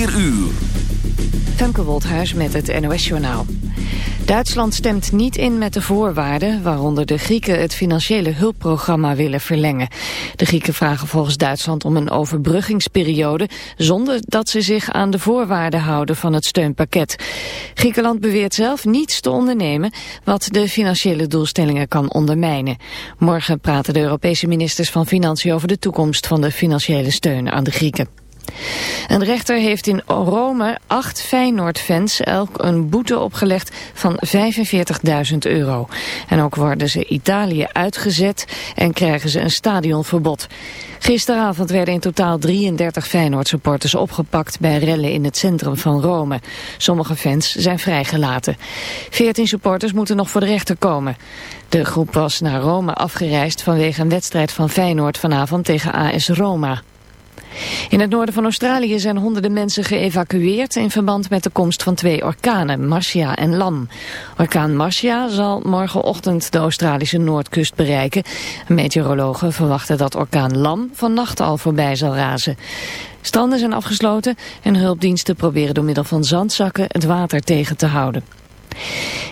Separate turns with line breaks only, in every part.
4 uur.
Femke Wolthuis met het NOS-journaal. Duitsland stemt niet in met de voorwaarden... waaronder de Grieken het financiële hulpprogramma willen verlengen. De Grieken vragen volgens Duitsland om een overbruggingsperiode... zonder dat ze zich aan de voorwaarden houden van het steunpakket. Griekenland beweert zelf niets te ondernemen... wat de financiële doelstellingen kan ondermijnen. Morgen praten de Europese ministers van Financiën... over de toekomst van de financiële steun aan de Grieken. Een rechter heeft in Rome acht Feyenoord-fans elk een boete opgelegd van 45.000 euro. En ook worden ze Italië uitgezet en krijgen ze een stadionverbod. Gisteravond werden in totaal 33 Feyenoord-supporters opgepakt bij rellen in het centrum van Rome. Sommige fans zijn vrijgelaten. 14 supporters moeten nog voor de rechter komen. De groep was naar Rome afgereisd vanwege een wedstrijd van Feyenoord vanavond tegen AS Roma. In het noorden van Australië zijn honderden mensen geëvacueerd in verband met de komst van twee orkanen, Marcia en Lam. Orkaan Marcia zal morgenochtend de Australische noordkust bereiken. Meteorologen verwachten dat orkaan Lam vannacht al voorbij zal razen. Stranden zijn afgesloten en hulpdiensten proberen door middel van zandzakken het water tegen te houden.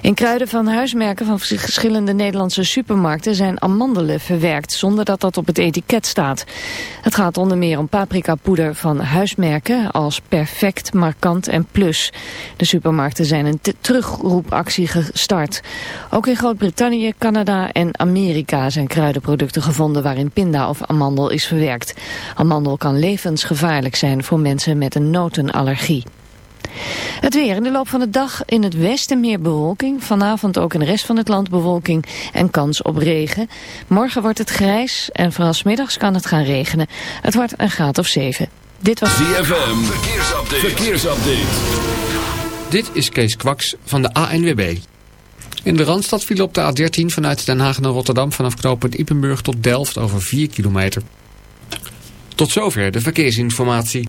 In kruiden van huismerken van verschillende Nederlandse supermarkten zijn amandelen verwerkt zonder dat dat op het etiket staat. Het gaat onder meer om paprikapoeder van huismerken als Perfect, Markant en Plus. De supermarkten zijn een terugroepactie gestart. Ook in Groot-Brittannië, Canada en Amerika zijn kruidenproducten gevonden waarin pinda of amandel is verwerkt. Amandel kan levensgevaarlijk zijn voor mensen met een notenallergie. Het weer in de loop van de dag in het westen meer bewolking. Vanavond ook in de rest van het land bewolking en kans op regen. Morgen wordt het grijs en vooral middags kan het gaan regenen. Het wordt een graad of 7.
Dit was ZFM. Verkeersupdate. Verkeersupdate.
Dit is Kees Kwaks van de ANWB. In de Randstad viel op de A13 vanuit Den Haag naar Rotterdam... vanaf knooppunt Ippenburg tot Delft over 4 kilometer. Tot zover de verkeersinformatie.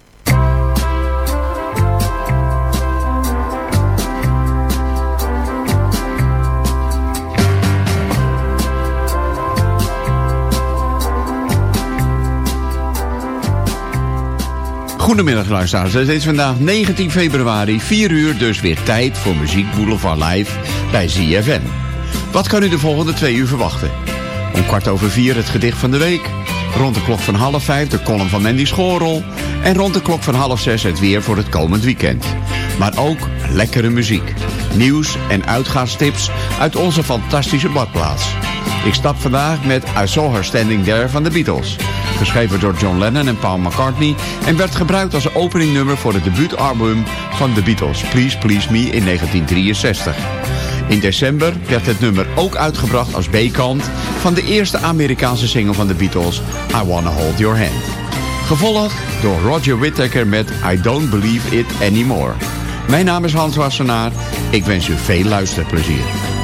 Goedemiddag luisteraars, het is vandaag 19 februari, 4 uur, dus weer tijd voor Muziek Boulevard Live bij ZFM. Wat kan u de volgende twee uur verwachten? Om kwart over vier het gedicht van de week. Rond de klok van half vijf de column van Mandy Schoorl. En rond de klok van half zes het weer voor het komend weekend. Maar ook lekkere muziek. Nieuws en uitgaanstips uit onze fantastische badplaats. Ik stap vandaag met I Saw Her Standing There van de Beatles geschreven door John Lennon en Paul McCartney... en werd gebruikt als openingnummer voor het debuutalbum van The Beatles... Please Please Me in 1963. In december werd het nummer ook uitgebracht als B-kant... van de eerste Amerikaanse single van The Beatles, I Wanna Hold Your Hand. Gevolgd door Roger Whittaker met I Don't Believe It Anymore. Mijn naam is Hans Wassenaar. Ik wens u veel luisterplezier.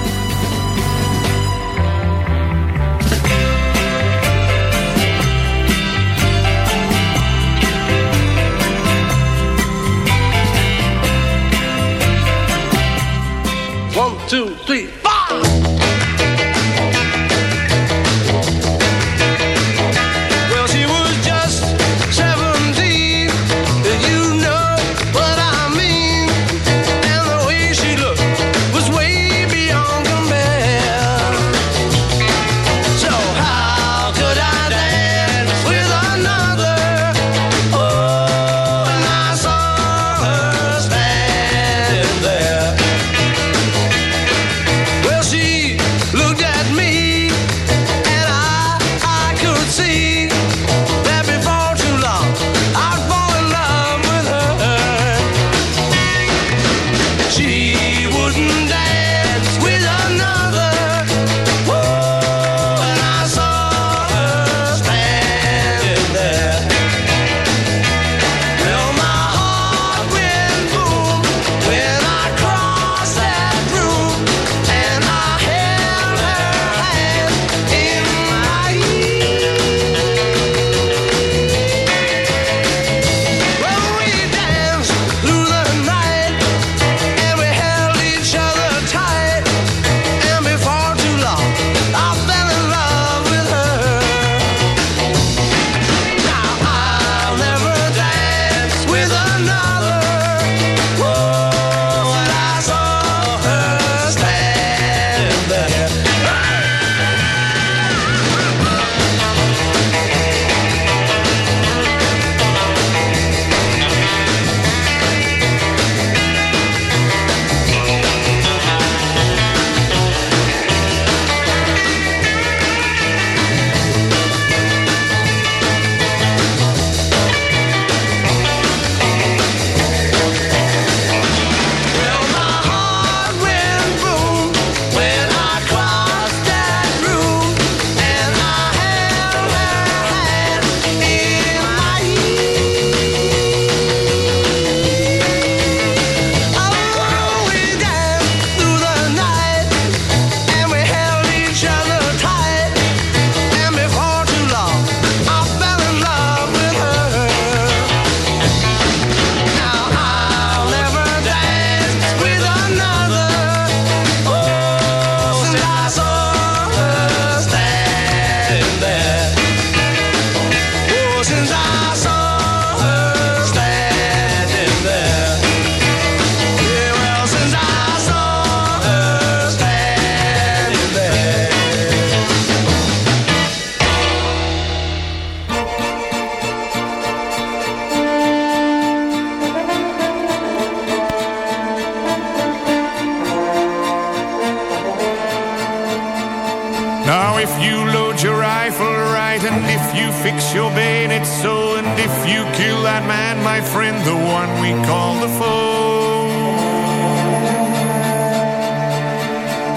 Man, my friend, the one we call the foe.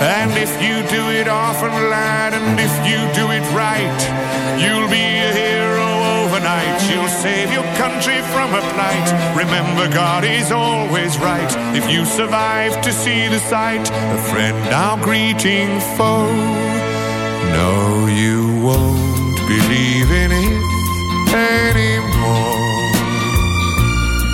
And if you do it often, lad, and if you do it right, you'll be a hero overnight. You'll save your country from a plight. Remember, God is always right. If you survive to see the sight, a friend now greeting foe. No, you won't believe in it anymore.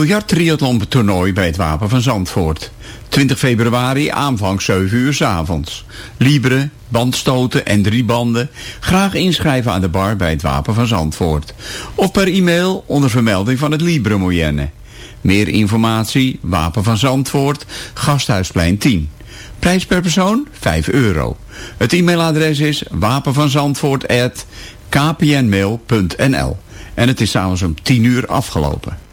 Biljart toernooi bij het Wapen van Zandvoort. 20 februari, aanvang 7 uur s avonds. Libre, bandstoten en drie banden. Graag inschrijven aan de bar bij het Wapen van Zandvoort. Of per e-mail onder vermelding van het Libre Moyenne. Meer informatie, Wapen van Zandvoort, Gasthuisplein 10. Prijs per persoon 5 euro. Het e-mailadres is wapenvanzandvoort.kpnmail.nl En het is s'avonds om 10 uur afgelopen.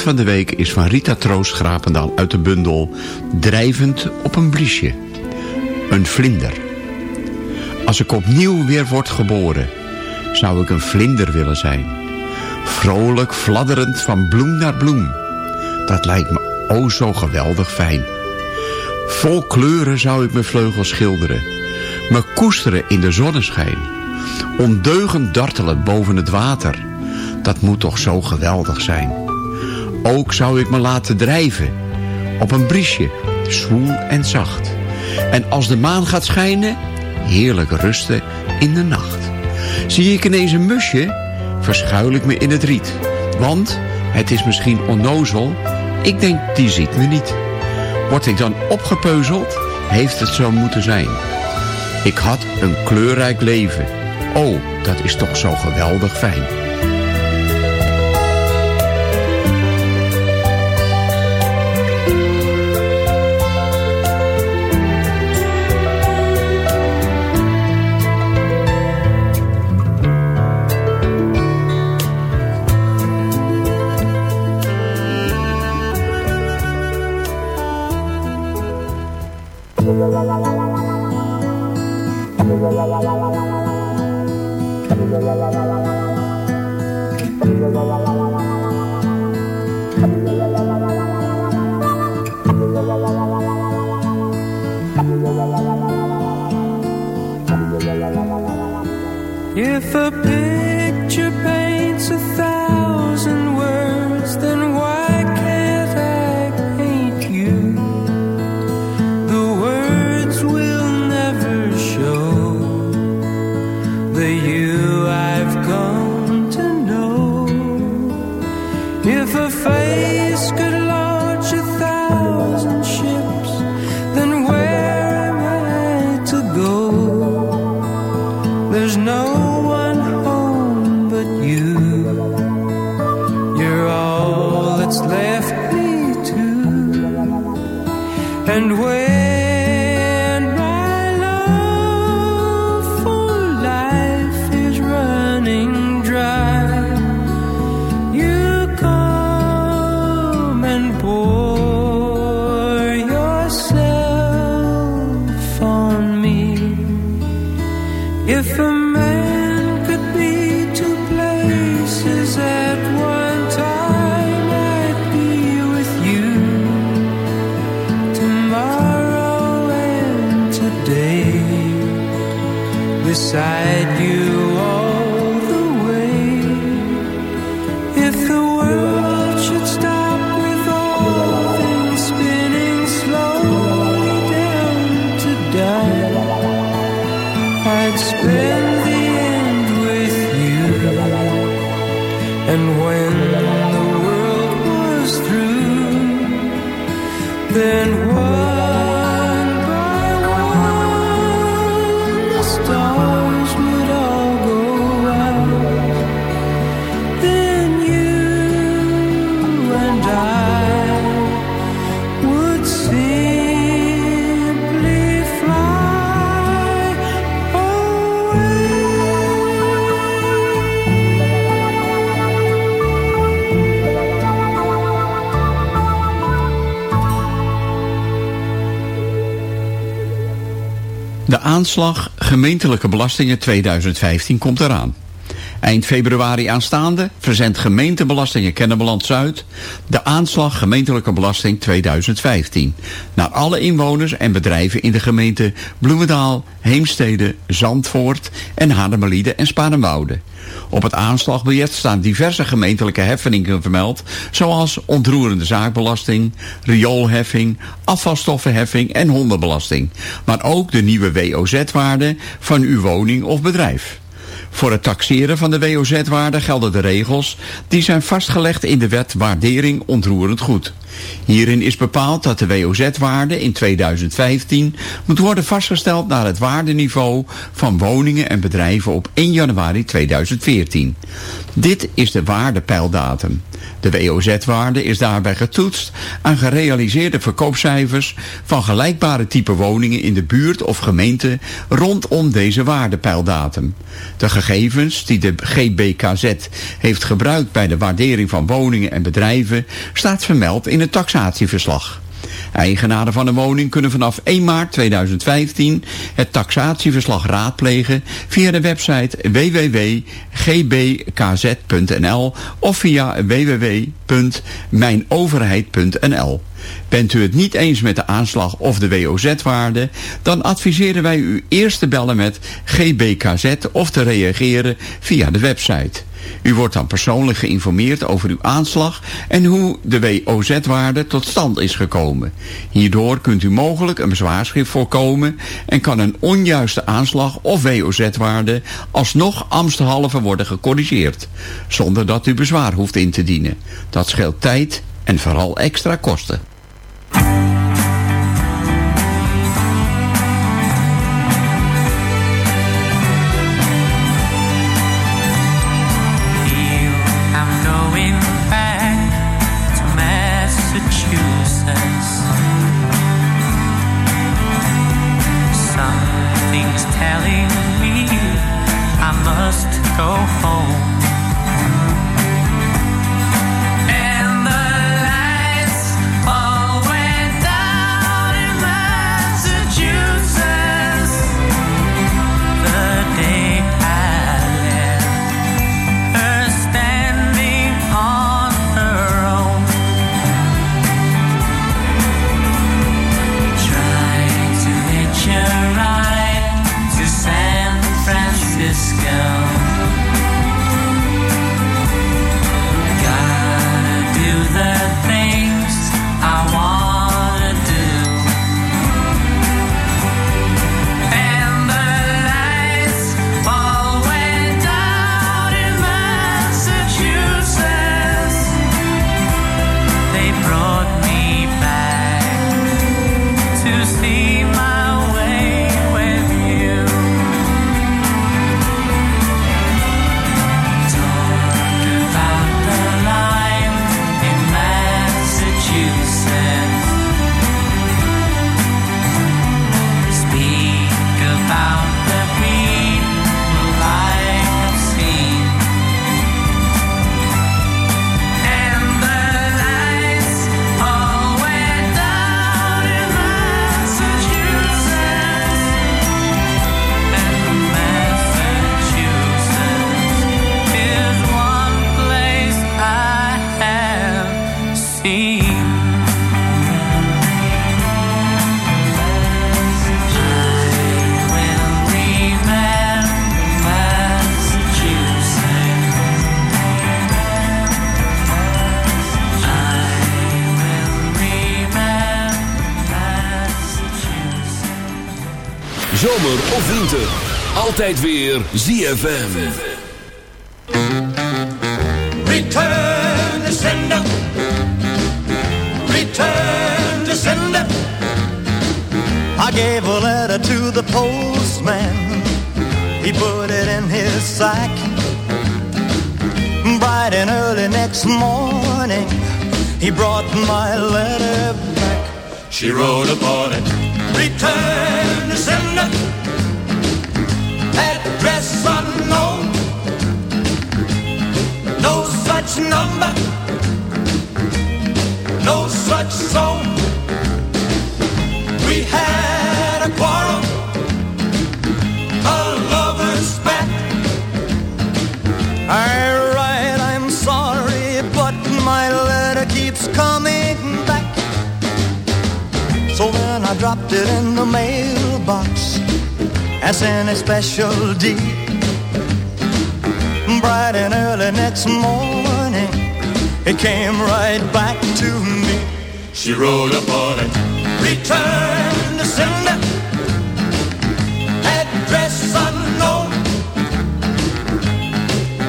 Van de week is van Rita Troost Grapendaal uit de bundel Drijvend op een briesje. Een vlinder. Als ik opnieuw weer word geboren, zou ik een vlinder willen zijn. Vrolijk fladderend van bloem naar bloem. Dat lijkt me o zo geweldig fijn. Vol kleuren zou ik mijn vleugels schilderen. Me koesteren in de zonneschijn. Ondeugend dartelen boven het water. Dat moet toch zo geweldig zijn. Ook zou ik me laten drijven. Op een briesje, zwoel en zacht. En als de maan gaat schijnen, heerlijk rusten in de nacht. Zie ik ineens een musje, verschuil ik me in het riet. Want, het is misschien onnozel, ik denk die ziet me niet. Word ik dan opgepeuzeld, heeft het zo moeten zijn. Ik had een kleurrijk leven. Oh, dat is toch zo geweldig fijn.
and when.
Aanslag gemeentelijke belastingen 2015 komt eraan. Eind februari aanstaande verzendt gemeentebelastingen Kennemerland Zuid de aanslag gemeentelijke belasting 2015 naar alle inwoners en bedrijven in de gemeente Bloemendaal, Heemstede, Zandvoort en Haarlemmerliede en Sparenwoude. Op het aanslagbiljet staan diverse gemeentelijke heffingen vermeld, zoals ontroerende zaakbelasting, rioolheffing, afvalstoffenheffing en hondenbelasting, maar ook de nieuwe WOZ-waarde van uw woning of bedrijf. Voor het taxeren van de WOZ-waarde gelden de regels die zijn vastgelegd in de wet waardering ontroerend goed. Hierin is bepaald dat de WOZ-waarde in 2015 moet worden vastgesteld naar het waardeniveau van woningen en bedrijven op 1 januari 2014. Dit is de waardepeildatum. De WOZ-waarde is daarbij getoetst aan gerealiseerde verkoopcijfers van gelijkbare type woningen in de buurt of gemeente rondom deze waardepeildatum. De gegevens die de GBKZ heeft gebruikt bij de waardering van woningen en bedrijven staat vermeld in het taxatieverslag. Eigenaren van een woning kunnen vanaf 1 maart 2015 het taxatieverslag raadplegen via de website www.gbkz.nl of via www.mijnoverheid.nl. Bent u het niet eens met de aanslag of de WOZ-waarde, dan adviseren wij u eerst te bellen met GBKZ of te reageren via de website. U wordt dan persoonlijk geïnformeerd over uw aanslag en hoe de WOZ-waarde tot stand is gekomen. Hierdoor kunt u mogelijk een bezwaarschrift voorkomen en kan een onjuiste aanslag of WOZ-waarde alsnog ambtshalve worden gecorrigeerd, zonder dat u bezwaar hoeft in te dienen. Dat scheelt tijd en vooral extra kosten.
Zomer of winter. Altijd weer ZFM.
Return to sender. Return to sender. I gave a letter to the postman. He put it in his sack. Bright and early next morning, he brought my letter back. She wrote upon it, Return the sender. Address unknown. No such number. No such zone. We had a quarrel. A lover's spat. I write, I'm sorry, but my letter keeps coming dropped it in the mailbox as in a special deed. Bright and early next morning, it came right back to me.
She wrote upon it.
Return to sender, address unknown.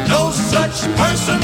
No such person,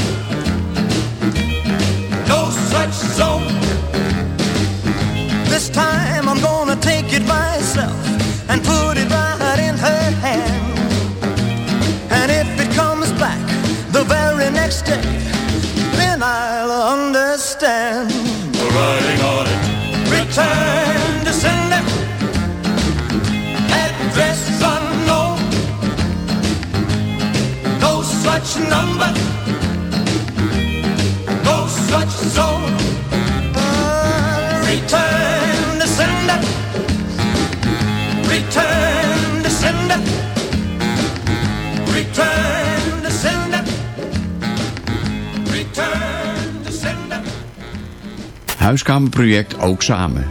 Huiskamerproject Ook Samen.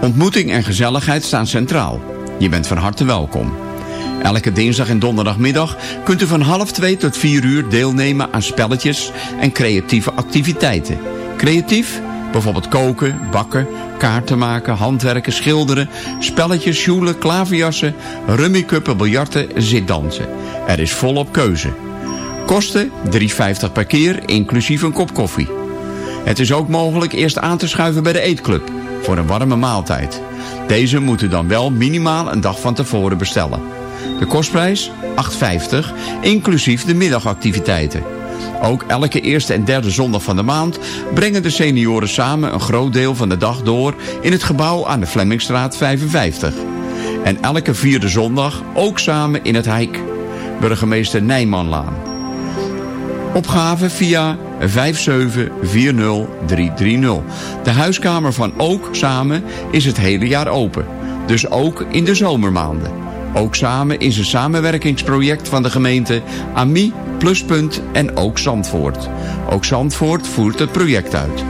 Ontmoeting en gezelligheid staan centraal. Je bent van harte welkom. Elke dinsdag en donderdagmiddag kunt u van half twee tot vier uur deelnemen aan spelletjes en creatieve activiteiten. Creatief? Bijvoorbeeld koken, bakken, kaarten maken, handwerken, schilderen, spelletjes, sjoelen, klaverjassen, rummikuppen, biljarten, zitdansen. Er is volop keuze. Kosten 3,50 per keer, inclusief een kop koffie. Het is ook mogelijk eerst aan te schuiven bij de eetclub voor een warme maaltijd. Deze moet u dan wel minimaal een dag van tevoren bestellen. De kostprijs 8,50 inclusief de middagactiviteiten. Ook elke eerste en derde zondag van de maand brengen de senioren samen een groot deel van de dag door in het gebouw aan de Flemmingstraat 55. En elke vierde zondag ook samen in het Hijk. Burgemeester Nijmanlaan. Opgave via 5740330. De huiskamer van Ook Samen is het hele jaar open. Dus ook in de zomermaanden. Ook Samen is een samenwerkingsproject van de gemeente AMI, Pluspunt en Ook Zandvoort. Ook Zandvoort voert het project uit.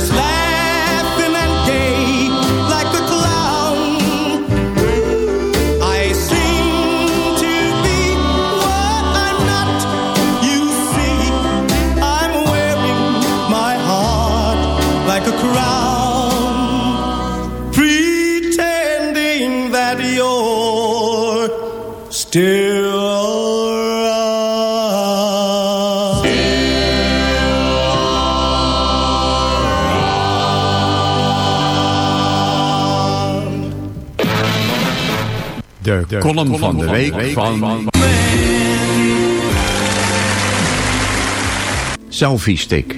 just
let
De, column van de week van... Selfie stick.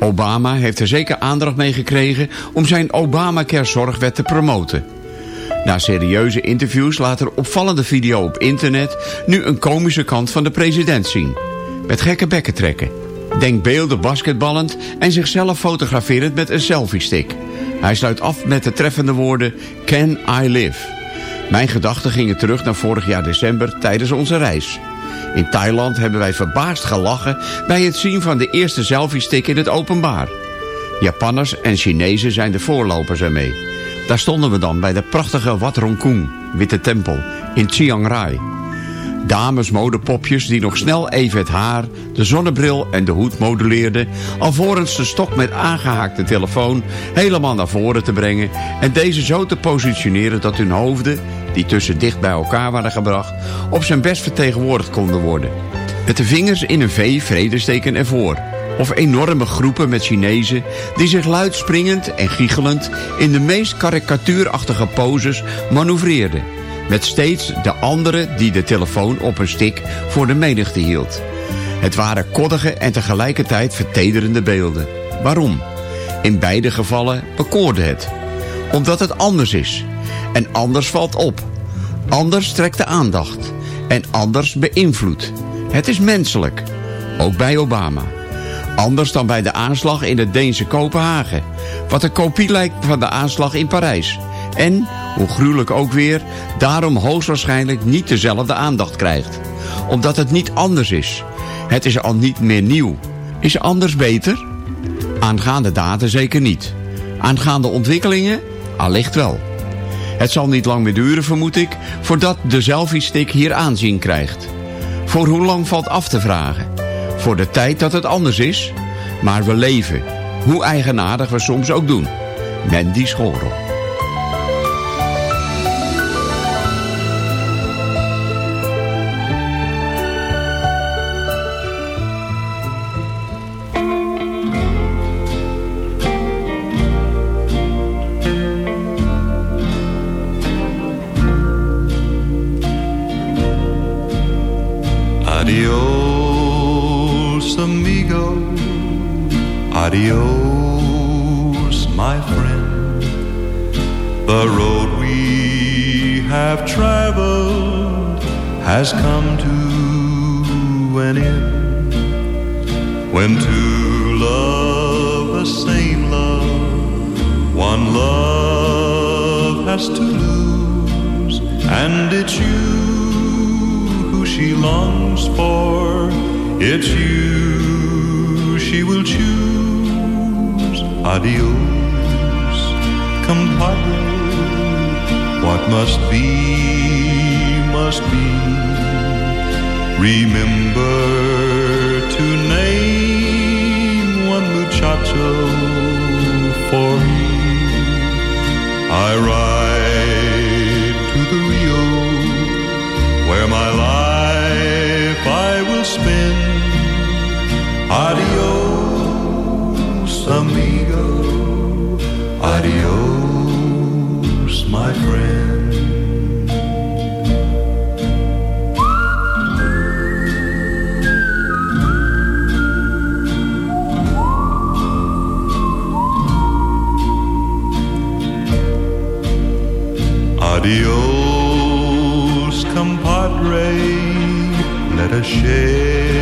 Obama heeft er zeker aandacht mee gekregen om zijn Obamacare-zorgwet te promoten. Na serieuze interviews laat er opvallende video op internet nu een komische kant van de president zien. Met gekke bekken trekken. Denkbeelden basketballend en zichzelf fotograferend met een selfie stick. Hij sluit af met de treffende woorden Can I Live? Mijn gedachten gingen terug naar vorig jaar december tijdens onze reis. In Thailand hebben wij verbaasd gelachen bij het zien van de eerste selfie-stick in het openbaar. Japanners en Chinezen zijn de voorlopers ermee. Daar stonden we dan bij de prachtige Wat Rongkung, Witte Tempel, in Chiang Rai. Dames modepopjes die nog snel even het haar, de zonnebril en de hoed moduleerden... alvorens de stok met aangehaakte telefoon helemaal naar voren te brengen... en deze zo te positioneren dat hun hoofden, die tussen dicht bij elkaar waren gebracht... op zijn best vertegenwoordigd konden worden. Met de vingers in een V-vredesteken ervoor... Of enorme groepen met Chinezen die zich luidspringend en giechelend in de meest karikatuurachtige poses manoeuvreerden. Met steeds de andere die de telefoon op een stick voor de menigte hield. Het waren koddige en tegelijkertijd vertederende beelden. Waarom? In beide gevallen bekoorde het. Omdat het anders is. En anders valt op. Anders trekt de aandacht. En anders beïnvloedt. Het is menselijk. Ook bij Obama. Anders dan bij de aanslag in het Deense Kopenhagen. Wat een kopie lijkt van de aanslag in Parijs. En, hoe gruwelijk ook weer, daarom hoogstwaarschijnlijk niet dezelfde aandacht krijgt. Omdat het niet anders is. Het is al niet meer nieuw. Is anders beter? Aangaande daden zeker niet. Aangaande ontwikkelingen? Allicht wel. Het zal niet lang meer duren, vermoed ik, voordat de selfie-stick hier aanzien krijgt. Voor hoe lang valt af te vragen? Voor de tijd dat het anders is? Maar we leven, hoe eigenaardig we soms ook doen. Mandy Schorel.
Adios, compadre. What must be, must be. Remember to name one muchacho for me. I ride to the Rio where my life I will spend. Adios, amigo. Adios, my friend. Adios, compadre. Let us shed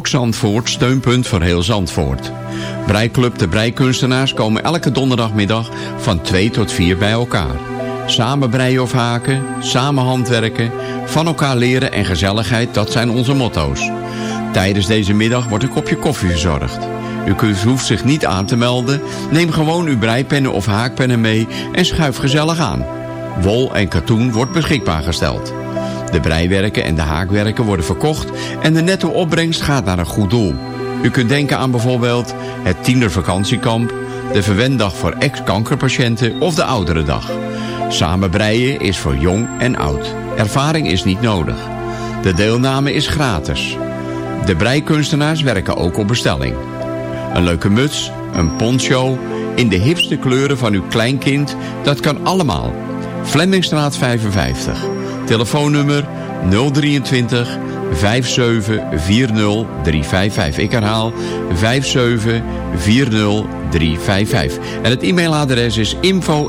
Ook Zandvoort, steunpunt voor heel Zandvoort. Breiklub De Breikunstenaars komen elke donderdagmiddag van 2 tot 4 bij elkaar. Samen breien of haken, samen handwerken, van elkaar leren en gezelligheid, dat zijn onze motto's. Tijdens deze middag wordt een kopje koffie verzorgd. U hoeft zich niet aan te melden, neem gewoon uw breipennen of haakpennen mee en schuif gezellig aan. Wol en katoen wordt beschikbaar gesteld. De breiwerken en de haakwerken worden verkocht en de netto opbrengst gaat naar een goed doel. U kunt denken aan bijvoorbeeld het tienervakantiekamp, de verwenddag voor ex-kankerpatiënten of de ouderendag. Samen breien is voor jong en oud. Ervaring is niet nodig. De deelname is gratis. De breikunstenaars werken ook op bestelling. Een leuke muts, een poncho, in de hipste kleuren van uw kleinkind, dat kan allemaal. Flemmingstraat 55. Telefoonnummer 023 5740 355. Ik herhaal 5740 355. En het e-mailadres is info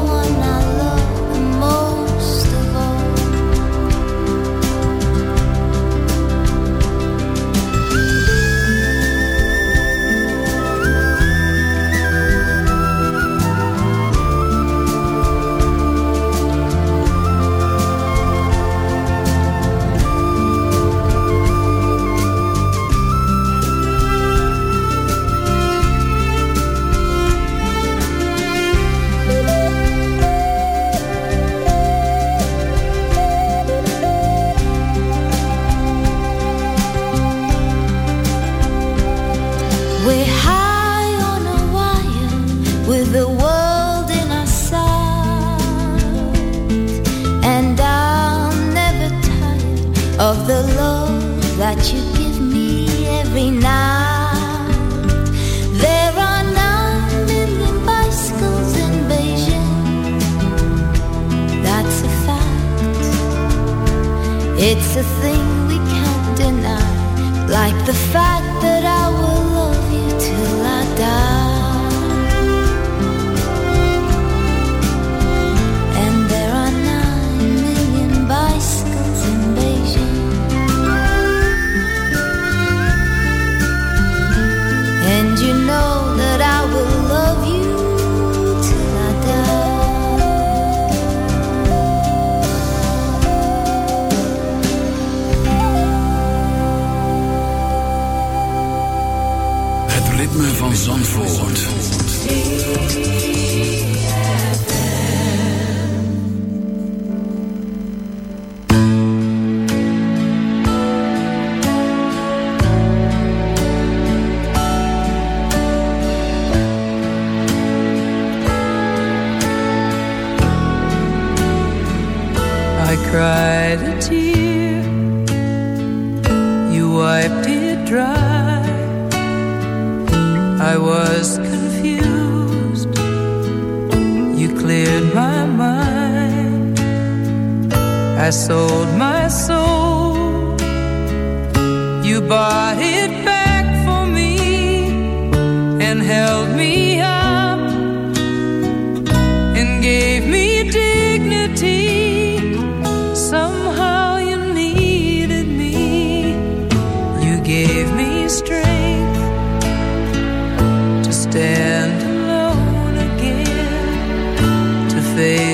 It's a thing we can't deny, like the fact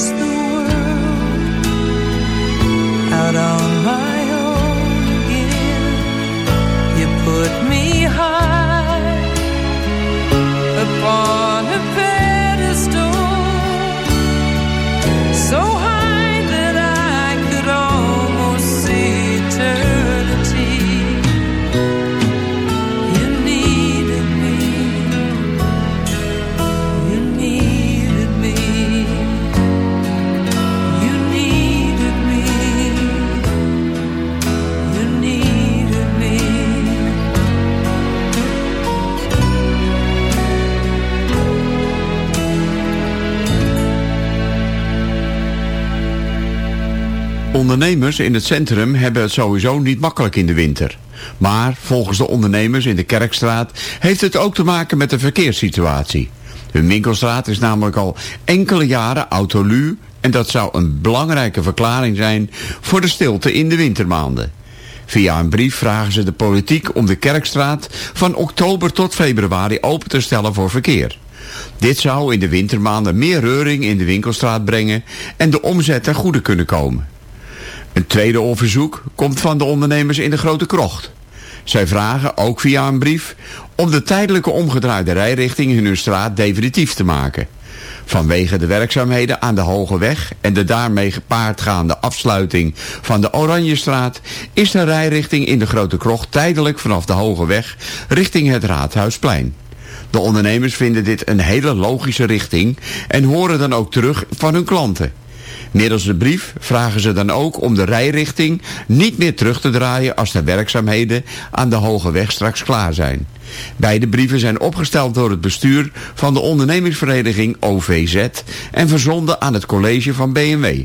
Christ.
Ondernemers in het centrum hebben het sowieso niet makkelijk in de winter. Maar volgens de ondernemers in de Kerkstraat heeft het ook te maken met de verkeerssituatie. Hun winkelstraat is namelijk al enkele jaren autoluw en dat zou een belangrijke verklaring zijn voor de stilte in de wintermaanden. Via een brief vragen ze de politiek om de Kerkstraat van oktober tot februari open te stellen voor verkeer. Dit zou in de wintermaanden meer reuring in de winkelstraat brengen en de omzet ten goede kunnen komen. Een tweede onderzoek komt van de ondernemers in de Grote Krocht. Zij vragen, ook via een brief, om de tijdelijke omgedraaide rijrichting in hun straat definitief te maken. Vanwege de werkzaamheden aan de Hoge Weg en de daarmee gepaardgaande afsluiting van de Oranjestraat is de rijrichting in de Grote Krocht tijdelijk vanaf de Hoge Weg richting het Raadhuisplein. De ondernemers vinden dit een hele logische richting en horen dan ook terug van hun klanten. Middels de brief vragen ze dan ook om de rijrichting niet meer terug te draaien als de werkzaamheden aan de Hoge Weg straks klaar zijn. Beide brieven zijn opgesteld door het bestuur van de ondernemingsvereniging OVZ en verzonden aan het college van BMW.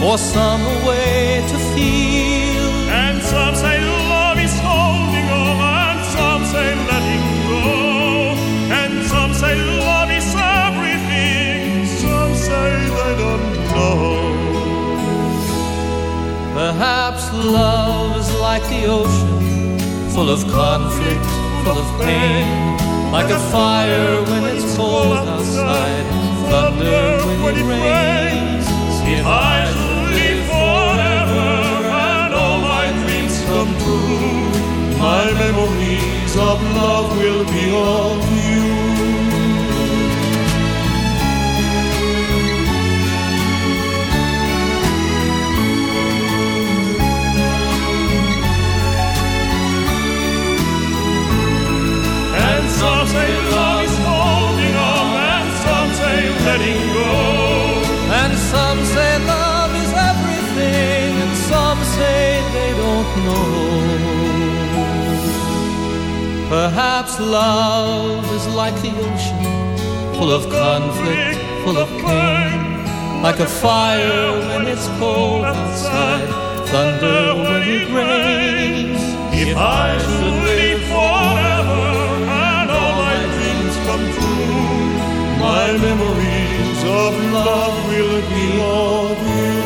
for some a way to feel.
And some say love is holding on, and some say letting go. And some say love is everything, some say they don't know.
Perhaps love is like the ocean, full of conflict, full of pain. Like a fire when it's cold outside, thunder when it rains.
If I of love will be of
Perhaps love is like the ocean, full of conflict, full of pain. Like a fire when it's cold outside, thunder when it rains.
If I should live forever and all my dreams come true, my memories of love will be all you.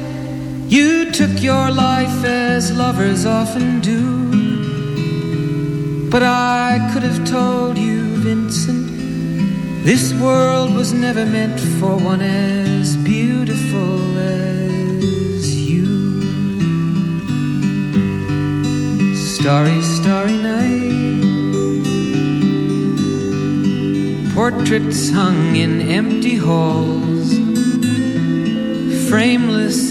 you took your life as lovers often do. But I could have told you, Vincent, this world was never meant for one as beautiful as you. Starry, starry night. Portraits hung in empty halls, frameless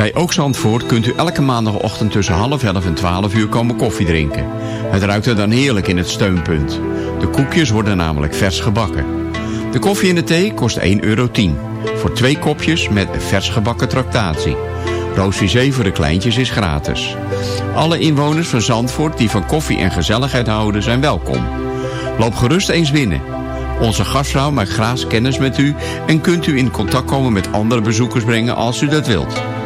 Bij Ook Zandvoort kunt u elke maandagochtend tussen half elf en twaalf uur komen koffie drinken. Het ruikt er dan heerlijk in het steunpunt. De koekjes worden namelijk vers gebakken. De koffie en de thee kost 1,10 euro. Voor twee kopjes met vers gebakken tractatie. Roosvisee voor de kleintjes is gratis. Alle inwoners van Zandvoort die van koffie en gezelligheid houden zijn welkom. Loop gerust eens binnen. Onze gastvrouw maakt graag kennis met u en kunt u in contact komen met andere bezoekers brengen als u dat wilt.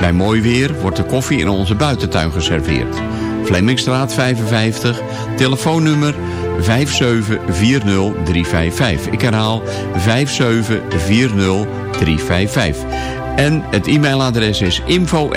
Bij mooi weer wordt de koffie in onze buitentuin geserveerd. Flemmingstraat 55, telefoonnummer 5740355. Ik herhaal 5740355. En het e-mailadres is info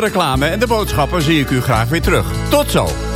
de reclame en de boodschappen zie ik u graag weer terug. Tot zo.